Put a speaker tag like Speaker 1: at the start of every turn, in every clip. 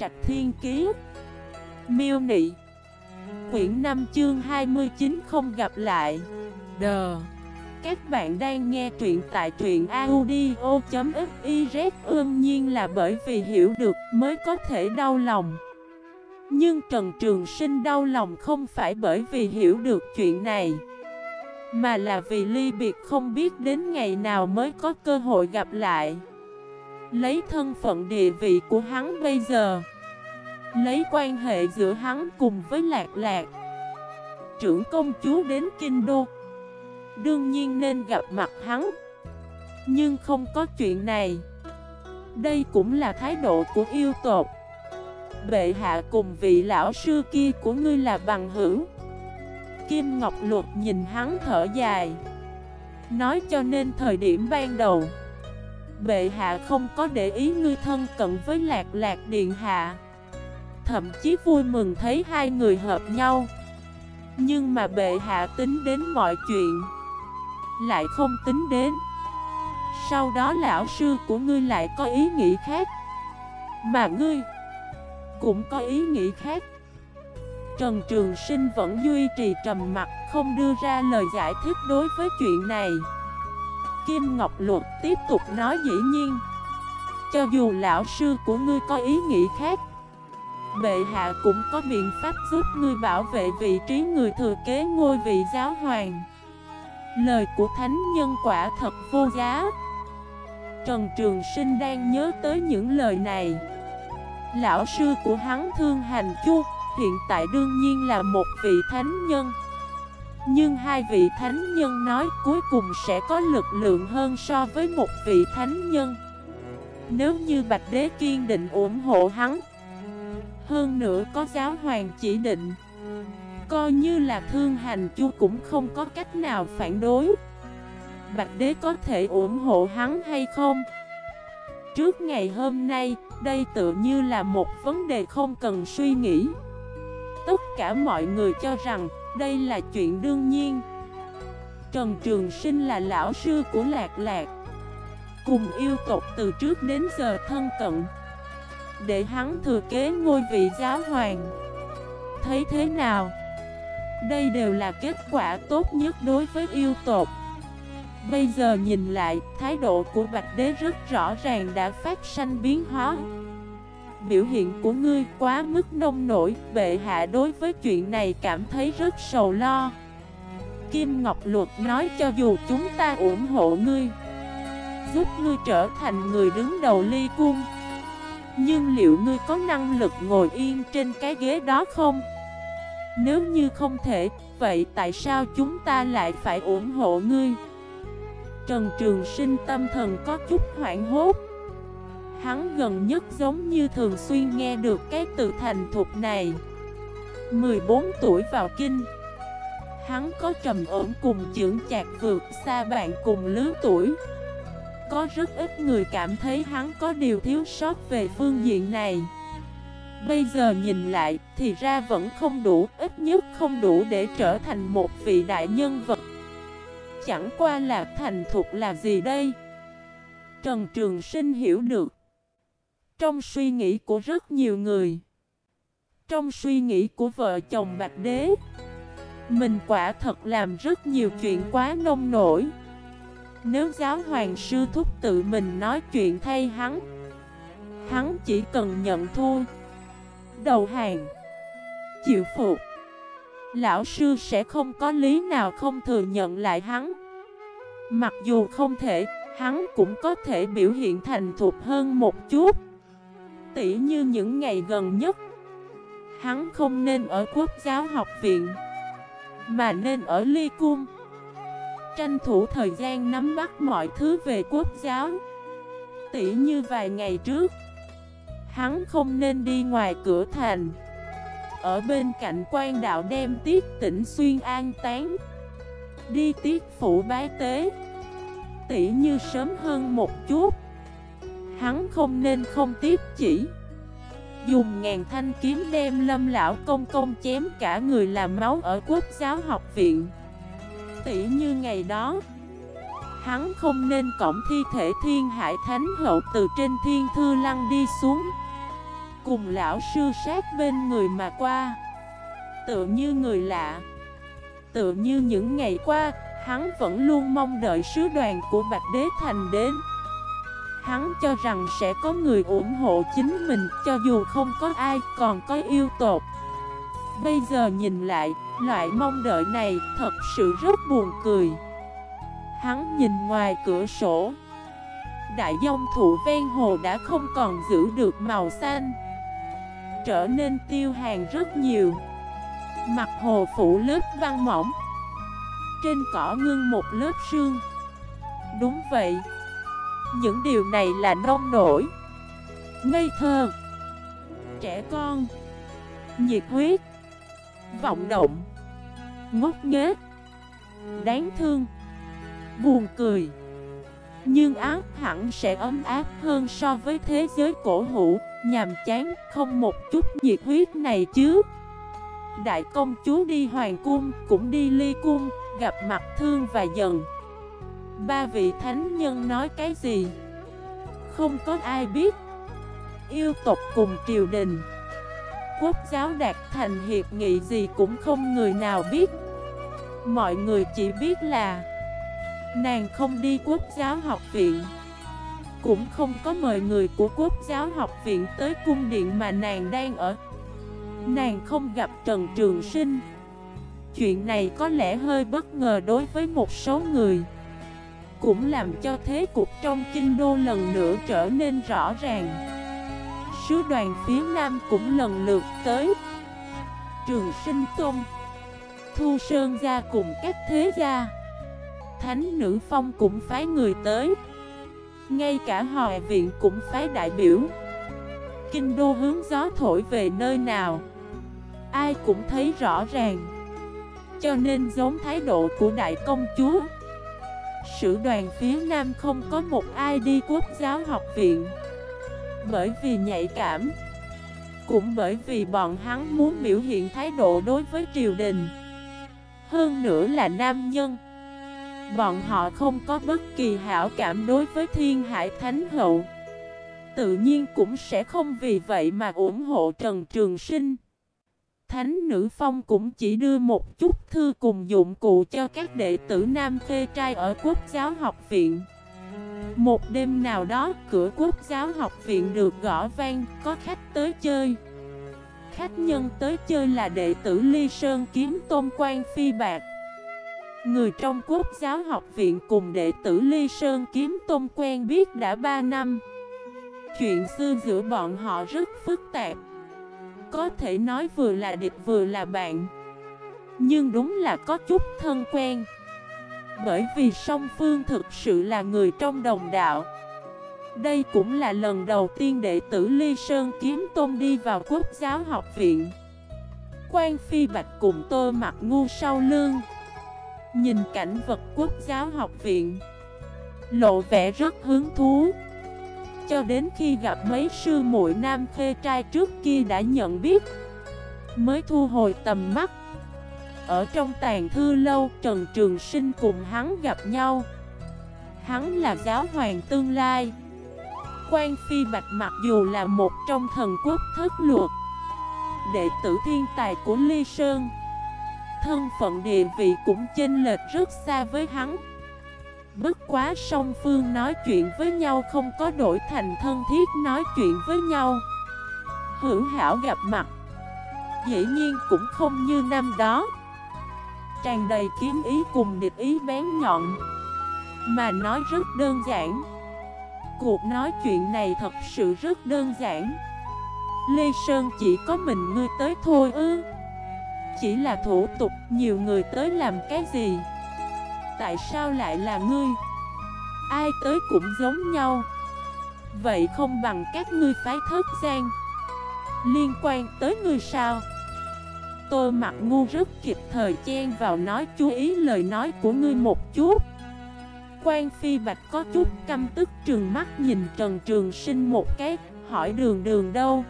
Speaker 1: Trạch Thiên Kiế Miêu Nị. Quyển 5 chương 29 không gặp lại. Đờ Các bạn đang nghe truyện tại truyện audio.xyz Ương nhiên là bởi vì hiểu được mới có thể đau lòng. Nhưng Trần Trường Sinh đau lòng không phải bởi vì hiểu được chuyện này, Mà là vì ly biệt không biết đến ngày nào mới có cơ hội gặp lại. Lấy thân phận địa vị của hắn bây giờ. Lấy quan hệ giữa hắn cùng với Lạc Lạc. Trưởng công chúa đến Kinh Đô. Đương nhiên nên gặp mặt hắn. Nhưng không có chuyện này. Đây cũng là thái độ của yêu tột Bệ hạ cùng vị lão sư kia của ngươi là bằng hữu. Kim Ngọc Luật nhìn hắn thở dài. Nói cho nên thời điểm ban đầu Bệ hạ không có để ý ngươi thân cận với lạc lạc điện hạ. Thậm chí vui mừng thấy hai người hợp nhau. Nhưng mà bệ hạ tính đến mọi chuyện, Lại không tính đến. Sau đó lão sư của ngươi lại có ý nghĩ khác. Mà ngươi Cũng có ý nghĩ khác. Trần Trường Sinh vẫn duy trì trầm mặt Không đưa ra lời giải thích đối với chuyện này. Kim Ngọc Luật tiếp tục nói dĩ nhiên. Cho dù lão sư của ngươi có ý nghĩ khác, Bệ hạ cũng có biện pháp giúp ngươi bảo vệ vị trí người thừa kế ngôi vị giáo hoàng. Lời của thánh nhân quả thật vô giá. Trần Trường Sinh đang nhớ tới những lời này. Lão sư của hắn Thương Hành Chu, Hiện tại đương nhiên là một vị thánh nhân nhưng hai vị thánh nhân nói cuối cùng sẽ có lực lượng hơn so với một vị thánh nhân. Nếu như Bạch Đế kiên định ủng hộ hắn Hơn nữa có giáo hoàng chỉ định Coi như là thương hành chu cũng không có cách nào phản đối. Bạch Đế có thể ủng hộ hắn hay không? Trước ngày hôm nay, đây tự như là một vấn đề không cần suy nghĩ. Tất cả mọi người cho rằng đây là chuyện đương nhiên. Trần Trường Sinh là lão sư của Lạc Lạc. Cùng yêu tộc từ trước đến giờ thân cận. Để hắn thừa kế ngôi vị giáo hoàng. Thấy thế nào? Đây đều là kết quả tốt nhất đối với yêu tộc. Bây giờ nhìn lại, thái độ của Bạch Đế rất rõ ràng đã phát sanh biến hóa biểu hiện của ngươi quá mức nông nổi Bệ hạ đối với chuyện này cảm thấy rất sầu lo Kim Ngọc Luật nói cho dù chúng ta ủng hộ ngươi Giúp ngươi trở thành người đứng đầu ly cung Nhưng liệu ngươi có năng lực ngồi yên trên cái ghế đó không? Nếu như không thể, vậy tại sao chúng ta lại phải ủng hộ ngươi? Trần Trường Sinh tâm thần có chút hoảng hốt Hắn gần nhất giống như thường xuyên nghe được cái từ thành thục này. 14 tuổi vào kinh. Hắn có trầm ổn cùng trưởng chạc vượt xa bạn cùng lứa tuổi. Có rất ít người cảm thấy hắn có điều thiếu sót về phương diện này. Bây giờ nhìn lại thì ra vẫn không đủ, Ít nhất không đủ để trở thành một vị đại nhân vật. Chẳng qua là thành thục là gì đây? Trần Trường Sinh hiểu được trong suy nghĩ của rất nhiều người. Trong suy nghĩ của vợ chồng Bạch Đế, Mình quả thật làm rất nhiều chuyện quá nông nổi. Nếu giáo hoàng sư thúc tự mình nói chuyện thay hắn Hắn chỉ cần nhận thua. Đầu hàng, Chịu phục. Lão sư sẽ không có lý nào không thừa nhận lại hắn. Mặc dù không thể, Hắn cũng có thể biểu hiện thành thục hơn một chút tỷ như những ngày gần nhất. Hắn không nên ở quốc giáo học viện, Mà nên ở ly cung. Tranh thủ thời gian nắm bắt mọi thứ về quốc giáo. Tỷ như vài ngày trước, Hắn không nên đi ngoài cửa thành. Ở bên cạnh quan đạo đem tiết tỉnh xuyên an tán Đi tiết phủ bái tế. Tỷ như sớm hơn một chút, Hắn không nên không tiếp chỉ. Dùng ngàn thanh kiếm đem lâm lão công công chém cả người làm máu ở quốc giáo học viện. Tỷ như ngày đó, Hắn không nên cổng thi thể thiên hải thánh hậu từ trên thiên thư lăng đi xuống. Cùng lão sư sát bên người mà qua. Tựa như người lạ. Tựa như những ngày qua, Hắn vẫn luôn mong đợi sứ đoàn của Bạch Đế Thành đến. Hắn cho rằng sẽ có người ủng hộ chính mình, Cho dù không có ai còn có yêu tột. Bây giờ nhìn lại, Loại mong đợi này thật sự rất buồn cười. Hắn nhìn ngoài cửa sổ. Đại dông thụ ven hồ đã không còn giữ được màu xanh. Trở nên tiêu hàng rất nhiều. Mặt hồ phủ lớp văn mỏng. Trên cỏ ngưng một lớp sương. Đúng vậy. Những điều này là nông nổi. Ngây thơ. Trẻ con. Nhiệt huyết. Vọng động. Ngốc nghếch. Đáng thương. Buồn cười. Nhưng ác hẳn sẽ ấm áp hơn so với thế giới cổ hủ. Nhàm chán không một chút nhiệt huyết này chứ. Đại công chúa đi hoàng cung Cũng đi ly cung, Gặp mặt thương và dần Ba vị thánh nhân nói cái gì? Không có ai biết. Yêu tộc cùng triều đình. Quốc giáo đạt thành hiệp nghị gì cũng không người nào biết. Mọi người chỉ biết là Nàng không đi quốc giáo học viện. Cũng không có mời người của quốc giáo học viện tới cung điện mà nàng đang ở. Nàng không gặp Trần Trường Sinh. Chuyện này có lẽ hơi bất ngờ đối với một số người. Cũng làm cho thế cục trong kinh đô lần nữa trở nên rõ ràng. Sứ đoàn phía Nam cũng lần lượt tới. Trường Sinh Tôn Thu Sơn gia cùng các thế gia, Thánh Nữ Phong cũng phái người tới. Ngay cả Hòa Viện cũng phái đại biểu. Kinh đô hướng gió thổi về nơi nào, Ai cũng thấy rõ ràng. Cho nên giống thái độ của đại công chúa Sử đoàn phía Nam không có một ai đi quốc giáo học viện. Bởi vì nhạy cảm. Cũng bởi vì bọn hắn muốn biểu hiện thái độ đối với triều đình. Hơn nữa là nam nhân. Bọn họ không có bất kỳ hảo cảm đối với thiên hải thánh hậu. Tự nhiên cũng sẽ không vì vậy mà ủng hộ Trần Trường Sinh. Thánh nữ phong cũng chỉ đưa một chút thư cùng dụng cụ cho các đệ tử nam khê trai ở quốc giáo học viện một đêm nào đó, cửa quốc giáo học viện được gõ vang, có khách tới chơi. Khách nhân tới chơi là đệ tử Ly Sơn Kiếm Tôn Quan Phi Bạc. Người trong quốc giáo học viện cùng đệ tử Ly Sơn Kiếm Tôn quen biết đã 3 năm. Chuyện xưa giữa bọn họ rất phức tạp. Có thể nói vừa là địch vừa là bạn. Nhưng đúng là có chút thân quen. Bởi vì song phương thực sự là người trong đồng đạo. Đây cũng là lần đầu tiên đệ tử Ly Sơn Kiếm Tôn đi vào quốc giáo học viện. Quan Phi Bạch cùng tô mặt ngu sau lưng. Nhìn cảnh vật quốc giáo học viện. Lộ vẻ rất hứng thú. Cho đến khi gặp mấy sư muội nam khê trai trước kia đã nhận biết Mới thu hồi tầm mắt. Ở trong tàn thư lâu, Trần Trường Sinh cùng hắn gặp nhau. Hắn là giáo hoàng tương lai. Quan Phi Bạch mặc dù là một trong thần quốc thất luật Đệ tử thiên tài của Ly Sơn Thân phận địa vị cũng chênh lệch rất xa với hắn. Bất quá song phương nói chuyện với nhau không có đổi thành thân thiết nói chuyện với nhau. Hữu hảo gặp mặt. Dĩ nhiên cũng không như năm đó. Tràn đầy kiếm ý cùng địch ý bén nhọn. Mà nói rất đơn giản. Cuộc nói chuyện này thật sự rất đơn giản. Lê Sơn chỉ có mình ngươi tới thôi ư. Chỉ là thủ tục, nhiều người tới làm cái gì? Tại sao lại là ngươi? Ai tới cũng giống nhau. Vậy không bằng các ngươi phái thất gian. Liên quan tới ngươi sao? Tô mặt ngu rất kịp thời chen vào nói chú ý lời nói của ngươi một chút. Quan Phi Bạch có chút căm tức trừng mắt nhìn Trần Trường Sinh một cái, Hỏi đường đường đâu?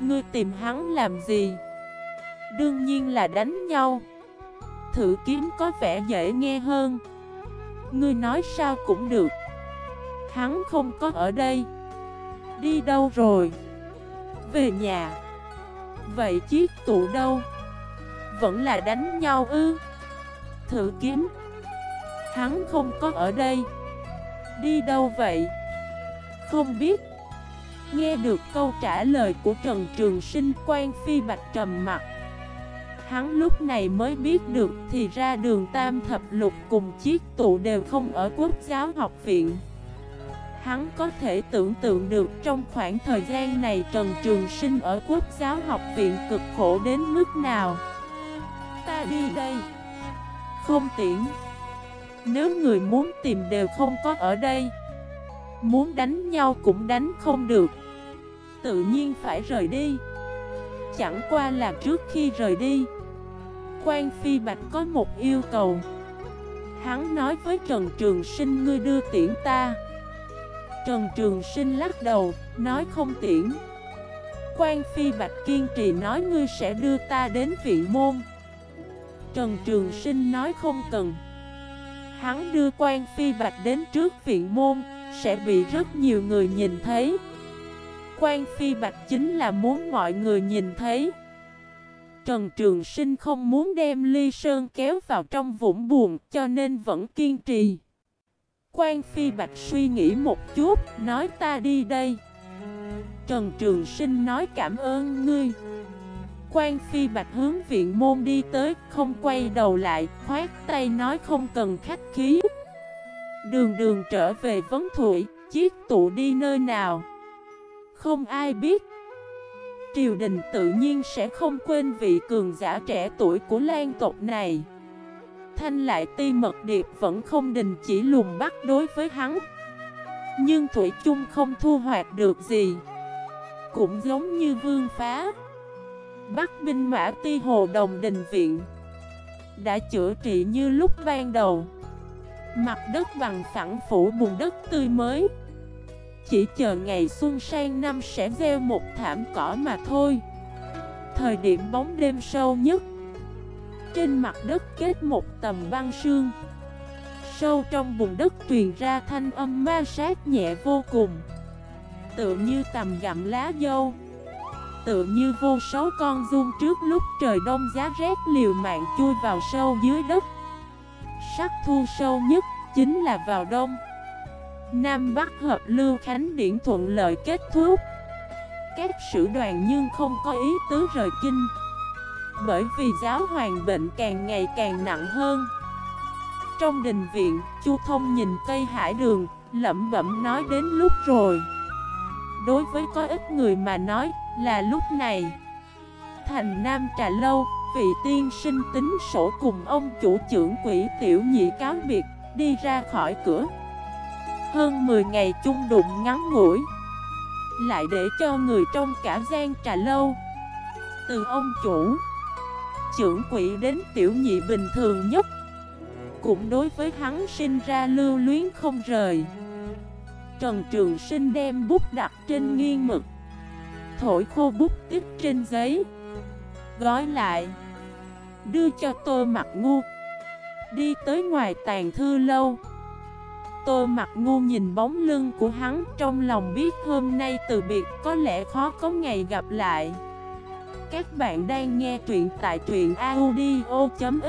Speaker 1: Ngươi tìm hắn làm gì? Đương nhiên là đánh nhau. Thử kiếm có vẻ dễ nghe hơn. Ngươi nói sao cũng được. Hắn không có ở đây. Đi đâu rồi? Về nhà. Vậy chiếc tụ đâu? Vẫn là đánh nhau ư? Thử kiếm. Hắn không có ở đây. Đi đâu vậy? Không biết. Nghe được câu trả lời của Trần Trường Sinh quan phi bạch trầm mặt. Hắn lúc này mới biết được thì ra đường Tam Thập Lục cùng chiếc tụ đều không ở quốc giáo học viện. Hắn có thể tưởng tượng được trong khoảng thời gian này Trần Trường Sinh ở quốc giáo học viện cực khổ đến mức nào. Ta đi đây. Không tiễn. Nếu người muốn tìm đều không có ở đây. Muốn đánh nhau cũng đánh không được. Tự nhiên phải rời đi. Chẳng qua là trước khi rời đi Quan Phi Bạch có một yêu cầu. Hắn nói với Trần Trường Sinh ngươi đưa tiễn ta. Trần Trường Sinh lắc đầu, nói không tiễn. Quan Phi Bạch kiên trì nói ngươi sẽ đưa ta đến viện môn. Trần Trường Sinh nói không cần. Hắn đưa Quan Phi Bạch đến trước viện môn Sẽ bị rất nhiều người nhìn thấy. Quan Phi Bạch chính là muốn mọi người nhìn thấy. Trần Trường Sinh không muốn đem Ly Sơn kéo vào trong vũng buồn cho nên vẫn kiên trì. Quan Phi Bạch suy nghĩ một chút, nói ta đi đây. Trần Trường Sinh nói cảm ơn ngươi. Quan Phi Bạch hướng viện môn đi tới, không quay đầu lại, khoát tay nói không cần khách khí. Đường đường trở về vấn thủy, chiếc tụ đi nơi nào? Không ai biết. Triều đình tự nhiên sẽ không quên vị cường giả trẻ tuổi của lan tộc này. Thanh lại ti mật điệp vẫn không đình chỉ lùng bắt đối với hắn. Nhưng Thủy chung không thu hoạch được gì. Cũng giống như vương phá. Bắc binh mã ti hồ đồng đình viện Đã chữa trị như lúc ban đầu. Mặt đất bằng phẳng phủ bùn đất tươi mới. Chỉ chờ ngày xuân sang năm sẽ gieo một thảm cỏ mà thôi. Thời điểm bóng đêm sâu nhất. Trên mặt đất kết một tầm băng sương. Sâu trong bùn đất truyền ra thanh âm ma sát nhẹ vô cùng. Tựa như tầm gặm lá dâu. Tựa như vô số con dung trước lúc trời đông giá rét liều mạng chui vào sâu dưới đất. Sắc thu sâu nhất chính là vào đông. Nam Bắc hợp lưu khánh điển thuận lợi kết thúc. Các sử đoàn nhưng không có ý tứ rời kinh. Bởi vì giáo hoàng bệnh càng ngày càng nặng hơn. Trong đình viện, Chu Thông nhìn cây hải đường, lẩm bẩm nói đến lúc rồi. Đối với có ít người mà nói, là lúc này. Thành Nam Trà Lâu, vị tiên sinh tính sổ cùng ông chủ trưởng quỷ tiểu nhị cáo biệt, đi ra khỏi cửa. Hơn 10 ngày chung đụng ngắn ngủi. Lại để cho người trong cả gian trà lâu. Từ ông chủ, trưởng quỷ đến tiểu nhị bình thường nhất. Cũng đối với hắn sinh ra lưu luyến không rời. Trần Trường Sinh đem bút đặt trên nghiêng mực. Thổi khô bút tích trên giấy. Gói lại. Đưa cho tôi mặt ngu. Đi tới ngoài tàn thư lâu. Tô mặt ngu nhìn bóng lưng của hắn, Trong lòng biết hôm nay từ biệt có lẽ khó có ngày gặp lại. Các bạn đang nghe truyện tại truyện audio.fif